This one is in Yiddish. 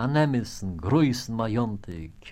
an nemisen gruisen majontig